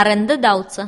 арендодавца